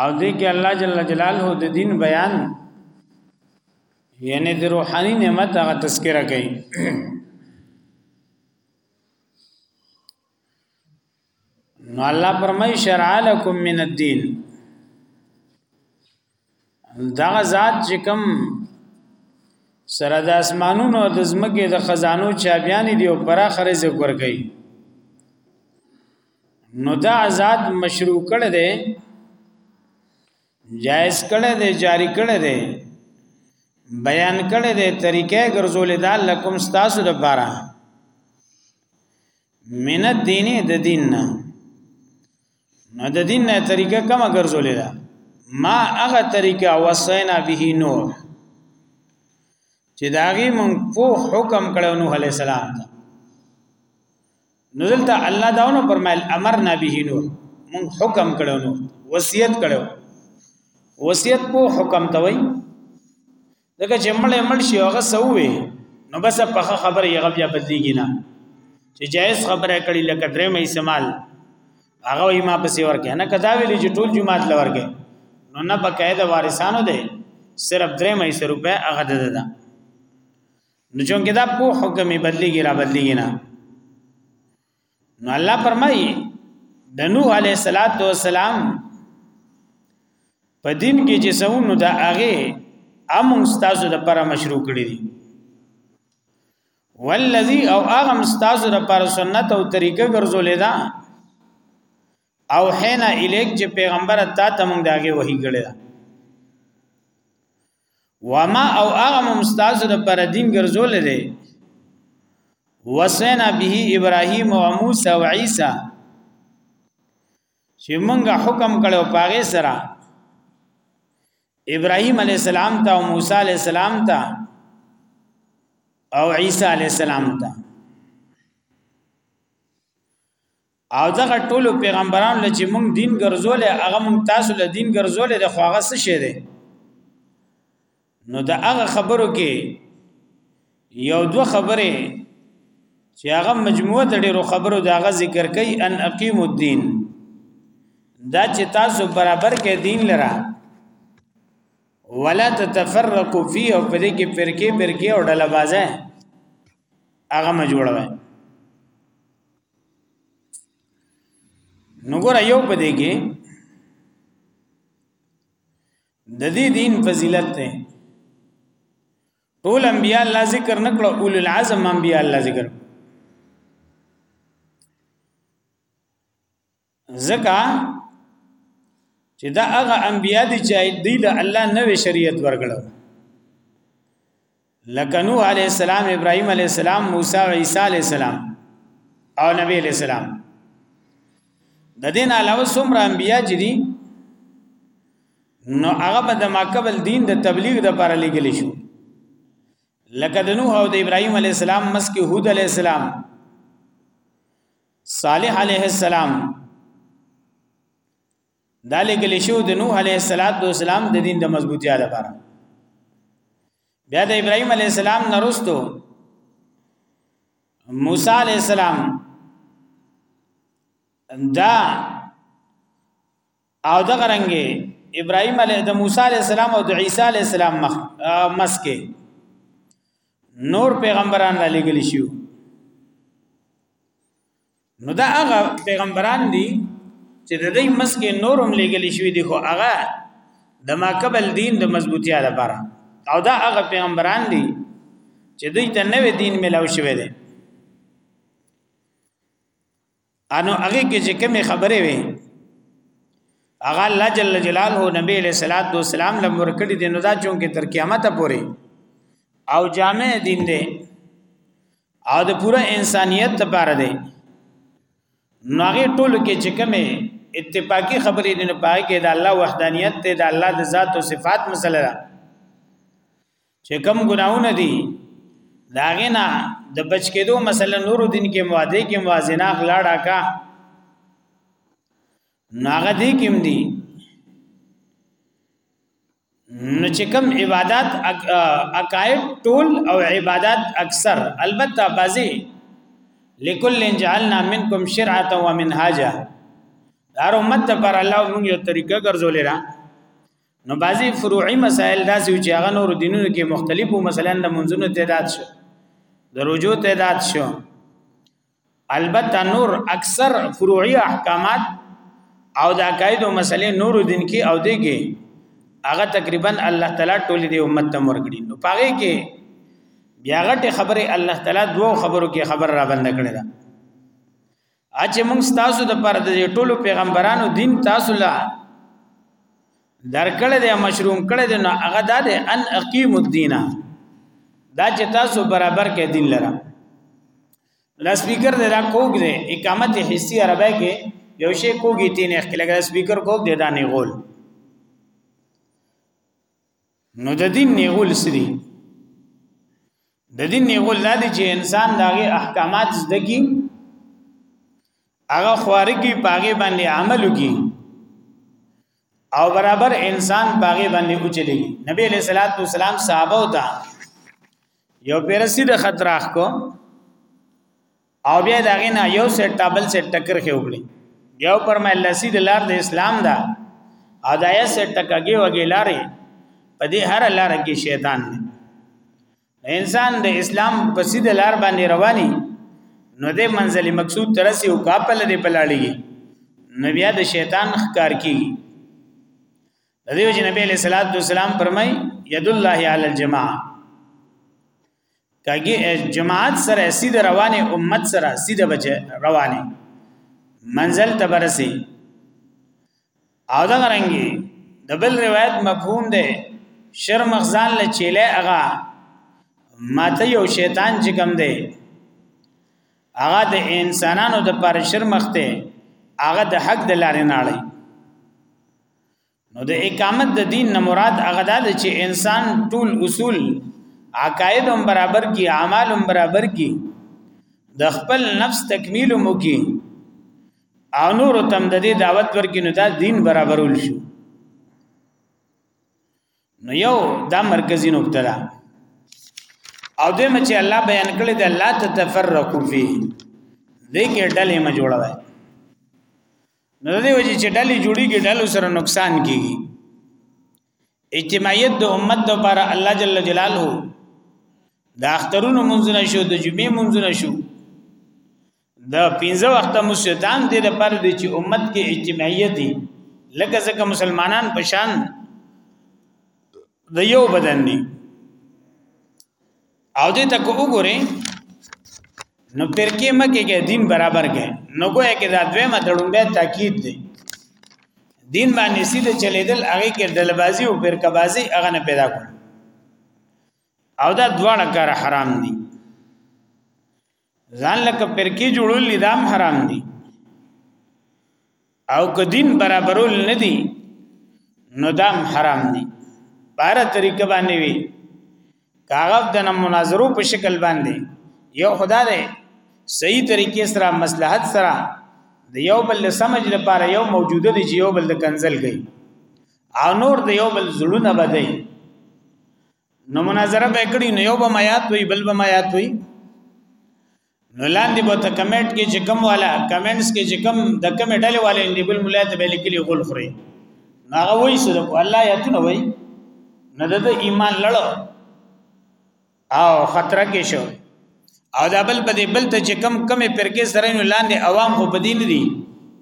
او دې کې الله جل جلاله د دین بیان یعنی د روحاني نعمت هغه تذکرہ کوي نو الله پرمای شرع لكم من الدين دا ذات چې کوم سره د اسمانونو او د زمکه د خزانو چابيان دي او پراخره ذکر کوي نو دا آزاد مشروع کړه دی جائز کړه دی جاری کړه دی بیان کړه دی طریقې ګرځولې دا لکم ستاسو د بارا من الدین د دین نه نو د دین نه طریقه کومه ګرځولې ده ما هغه طریقه وصینا به نور چې داغي مونږ په حکم کړو نوح علی السلام ته نو دلته الله داونه فرمایل امرنا به نور مون حکم کړو نو وصیت کړو وصیت په حکم ته وای دغه چې مړ مړ شي هغه سوې نو بس په خبره یې غبیا بدلیږي نه چې جایز خبره کړي لکه درې مې استعمال هغه یې ما پسې ورکه نه کدا ویلې چې ټول جمعات لورګه نو نه بقاعده وارثانو ده صرف درې مې سره روپے هغه ده ده نو چونکه دا په حکم بدلیږي را بدلیږي نه نو الله فرمایي د نوح علیه الصلاۃ والسلام په دین کې چې سونو دا هغه امون ستاسو د پر مشروع کړی دي والذي او اغم ستاسو د پر سنت او طریقه ګرځولې ده او حینا الیک چې پیغمبر تا ته مونږ داګه وਹੀ کړی ده وما او هغه مستاز د پر دین ګرځول دي وسینا به ابراهیم او موسی او عیسی چې مونږه حکم کړو پاغه سره ابراهیم علی السلام ته او موسی علی السلام ته او عیسی علی السلام ته او دغه ټول پیغمبران له چې مونږ دین ګرځول هغه مونږ تاسو له دین ګرځول د خواغه څه شه دي نو دا هغه خبرو کې یو دو خبره چې هغه مجموعه د ډیرو خبرو دا هغه ذکر کوي ان اقیم الدین دا چې تاسو برابر کې دین لرا ولا تتفرقوا فيه او په دې کې فرقه فرقه او ډله بازه هغه مجوړوي نو ګور یو په دې کې د دې دین فضیلت ته ټول انبیاء الله ذکر نکړه اول العزم انبیاء الله ذکر ځکه چې دا هغه انبیا دي چې دی له الله نوې شریعت ورګړو لکه نوح علی السلام ابراهیم علی السلام موسی عیسی علی السلام او نبی علی السلام د دین علاوه څومره انبیا چې دي نو هغه به د ماقبل دین د تبلیغ د لپاره لګل شو لکه د نوح او د ابراهیم علی السلام مسکی هود علی السلام صالح علیه السلام دا لګل شو د نوح علیه السلام د دین د مضبوطیا لپاره بیا د ابراهیم علیه السلام نرستو موسی علیه السلام دا او دغه رنګه ابراهيم عليه د موسی عليه السلام او د عيسى عليه السلام مخ مسکه نور پیغمبران را لګل شو نو دا هغه پیغمبران دي چې د دې مسکه نور هم لګل شوی دي خو هغه د ماقبل دین د مضبوطیا لپاره او دا هغه پیغمبران دي چې دوی ته نوې دین ملاو شوی دی انو هغه کې چې کومې خبرې وي هغه الله جل جلاله نبی له صلوات و سلام له مرکړي د نو دا چون کې تر قیامت پورې او جامع دین دی او د پوره انسانیت لپاره دی نو هغه ټول کې چې کومې اتفاقی خبرې دي نه پای کې د الله وحدانیت ته د الله د ذات او صفات مسله ده چې کم ګناونه دي داغه نه د بچ کېدو مثلا نور دین کې مواده کې موازنه غلاړه کا ناغه دې کېم دي نو چې کوم عبادت عقاید ټول او عبادت اکثر البته بعضی لکل جعلنا منکم شرعه و منهاجا دار امت پر الله موږ یو طریقه ګرځولې را نو بعضی فروعي مسائل داسې چې هغه نور دینونو کې مختلفو مثلا د منځونو تعداد شو د رجوع تعداد شو البته نور اکثر فروعي احکامات او د عقاید او مسلې نور دین کې او دیږي هغه تقریبا الله تعالی ټول دې امت ته مرګړي نو پاره کې بیا غټه خبره الله تعالی دوه خبرو کې خبر را بند کړی دا اچ موږ تاسو د پر د ټولو پیغمبرانو دین تاسو لا درکړه د مشروم کړه د نه هغه د ان اقیم الدین دا چې تاسو برابر کې دین لره لا سپیکر دا کوګ دی اقامت حسی عربه کې یو شی کوګی تین اخ کې لګا سپیکر کوګ دی دا نه غول نو د دین نیول سری د دین نیول نه دي چې انسان داغه احکامات زده کی هغه خواري کی پاګې باندې عمل وکي او برابر انسان پاګې باندې اوچلې نبی علیہ الصلوۃ والسلام صحابه وتا یو پیرسی د خطراخ کو او بیا دا غینا یو سیټ ټابل سیټ ټکر کې وګړي یو پر مې لسی د لار د اسلام دا ادایا سیټ ټکګي وګي لارې په دې هر لار کې شیطان دی انسان د اسلام په سید لار باندې رواني نو د منزل مقصود ترسي او کاپل دې پلاړي نو بیا د شیطان ښکار کی د دیو جن نبی علیہ الصلوۃ والسلام فرمای ید الله علی الجماعه کاږي جماعت سره سید روانه امت سره سید بچ روانه منزل تبرسي او دا رنګي دبل روایت مفهوم ده شر مخزان له چيله اغا ماته یو شیطان چې کم ده هغه د انسانانو د پر شر مخته هغه د حق د لارې نه اړي نو د اقامت د دین نه مراد هغه ده چې انسان ټول اصول عقاید هم برابر کی اعمال هم برابر کی د خپل نفس تکمیل مو کی او نور تم د دې دعوت ورکې نو دا دین برابرول شو نو یو دا مرکزی نقطه ده او دې مچ الله بیان کړی د لا تفرقوا فی دې کې ډلې ما جوړوي نو د دې وجې چې ډلې جوړیږي ډلو سره نقصان کیږي اجتماعیت د امت لپاره الله جل جلاله د اخترونو منځونه شو د جمعې منځونه شو د پنځه وخته مسجدان دې لپاره دي چې امت کې اجتماعیت دي لکه ځکه مسلمانان پشان د یو بدن دی او دې تک وګورئ نو پرکې مکه کې دین برابر کې نو ګویا کې دا دوی مدړم به تاکید دی دین باندې سیده چلیدل هغه کې دلبازي او پرکبازي هغه نه پیدا کړ او دا دواړه کار حرام دي ځان لکه پرکی جوړول نظام حرام دي او که دین برابرول نه دي نو دام حرام دي بار طریقه باندې وي کاغذ د مناظرو په شکل باندې یو خدا دی صحیح طریقې سره مصلحت سره د یو بل سمج لپاره یو موجوده دی چې یو بل د کنزل گئی او نور د یو بل زړونه بدای نو مناظره به کړی نو یو به میات وي بل به میات وي نو لاندې به ته کمنټ کې چې کوم والا کمنټس کې چې کوم د کوم ډلې والے دی بل مولا ته به لیکلي غول خوري هغه وایي چې الله یاتونه وایي نه د ایمان لړ او خطر کې شو او دا بل په دې بل ته چې کم کمې پرکې سره نو لاندې عوام خو بدین دي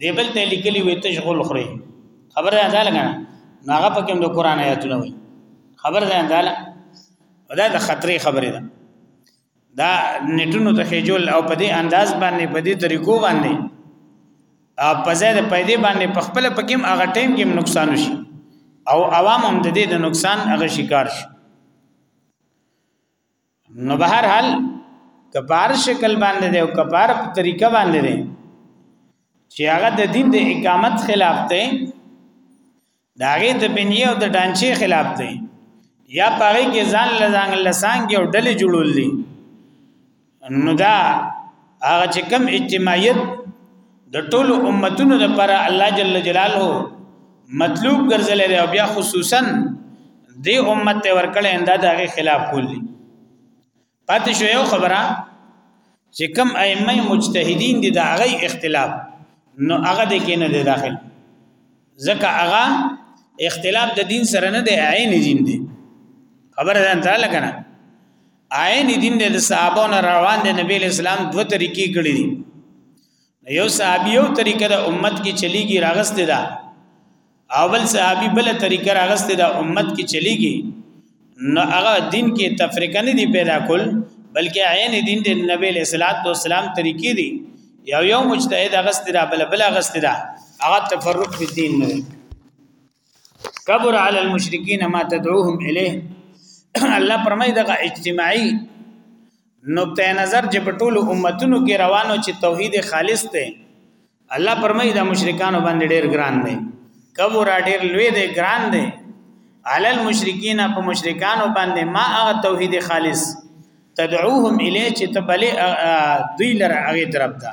دې بل ته لیکلي وي تشغل خوري خبره ده لګا ناغه پکې د قران آیاتونه وي خبره ده انداله دا د خطرې خبره ده دا نټونو ته خجول او په دې انداز باندې په دې طریقو باندې او په ځای د پیدې باندې په خپل پکیم هغه ټیم کې نقصان شي او عوام هم د دې د نقصان هغه شکار شي نو به هر حال کپار شکل باندې دی او کپار په طریقه باندې دی چې هغه د دین د اقامت خلاف دی دا غي د بنیه او د ډانچې خلاف دی یا پاره کې ځان لزان لسان کې او ډلې جوړول دي نو دا هغه چې کم اجتماعیت د ټولو امتونو لپاره الله جل جلاله مطلوب ګرځلې دی او بیا خصوصا د امت ته ورکړې انده دغه خلاف کولی پاتې شو یو خبره چې کم ائمه مجتهدین دي دا غي اختلاف نو هغه د کې نه دی داخل ځکه هغه اختلاف د دین سره نه دی عین دین دی خبره ده ته لګنه عین دین د صحابو نه روان دی نبی اسلام دوه طریقې کړې دي یو صحابي یو طریقه د امت کې چلیږي راغسته ده اول صحابي بل طریقه راغسته ده امت کې چلیږي نو هغه دین کې تفریقه نه دی پیدا کول بلکې عین دین د نبی له صلوات و سلام طریقې دي یو یو مجتهد غست را بل بل غست را هغه تفرق په دین نه کبر علی المشرکین ما تدعوهم الیه الله فرمای دغه اجتماعي نقطه نظر چې په ټولو امتونو کې روانو چې توحید خالص ته الله فرمای دا مشرکانو باندې ډیر ګران دی کبر ډیر لوی دی ګران دی علی المشرکین په مشرکانو باندې ما هغه توحید خالص تدعوهم الیه چې تبلی دوی لره هغه طرف ته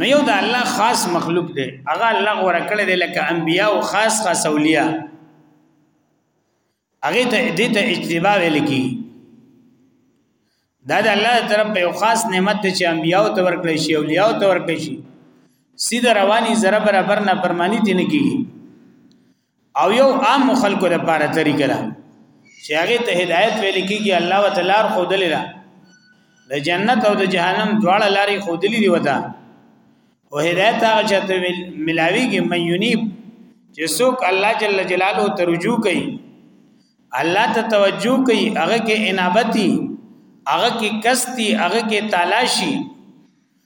نو یو د الله خاص مخلوق دی هغه الله غوړه کړی دی لکه انبیا او خاص خاص اولیاء هغه ته دې ته اجتبا ویل کی دا د الله طرف یو خاص نعمت دی چې انبیا او تور کړی شي اولیاء او تور کړی شي سیده رواني زره برابر نه پرمانی دي نه کیږي او یو عام خلکو لپاره طریقه ده چې هغه ته هدایت ویل کیږي الله وتعالى خو دلې ده د جنت او د جهنم دواړه لارې خو دلې دی وته او هدایت هغه چاته ملاویږي من ينيب چې څوک الله جل جلاله ته رجوع کوي الله ته توجه کوي هغه کې انابتي هغه کې کستی هغه کې تلاشي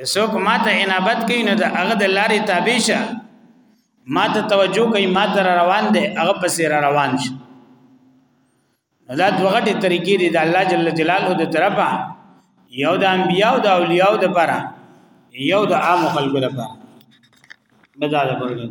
یسوک ماته انابت کوي نو د هغه د لارې تابع شه ماته توجه کوي ماته را روان دي هغه پسې را روان شي دا دوغټي طریقې دي د الله جل جلاله د طرفه یو د انبیاء او د اولیاء د لپاره یو د عام خلکو لپاره مزاله ورګل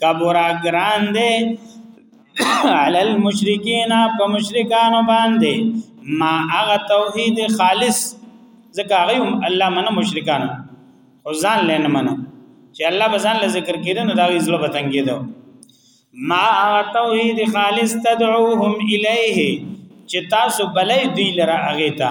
کبرا ګران دی علی المشرکین په مشرکانو باندې ما هغه توحید خالص ځکه هغه هم الله منه مشرکان او ځان لنه منه چې الله بزان له ذکر کړي نو دا یې زړه بتنګي دو ما هغه توحید خالص تدعوهم الیه چې تاسو بلې دی لره اغه ته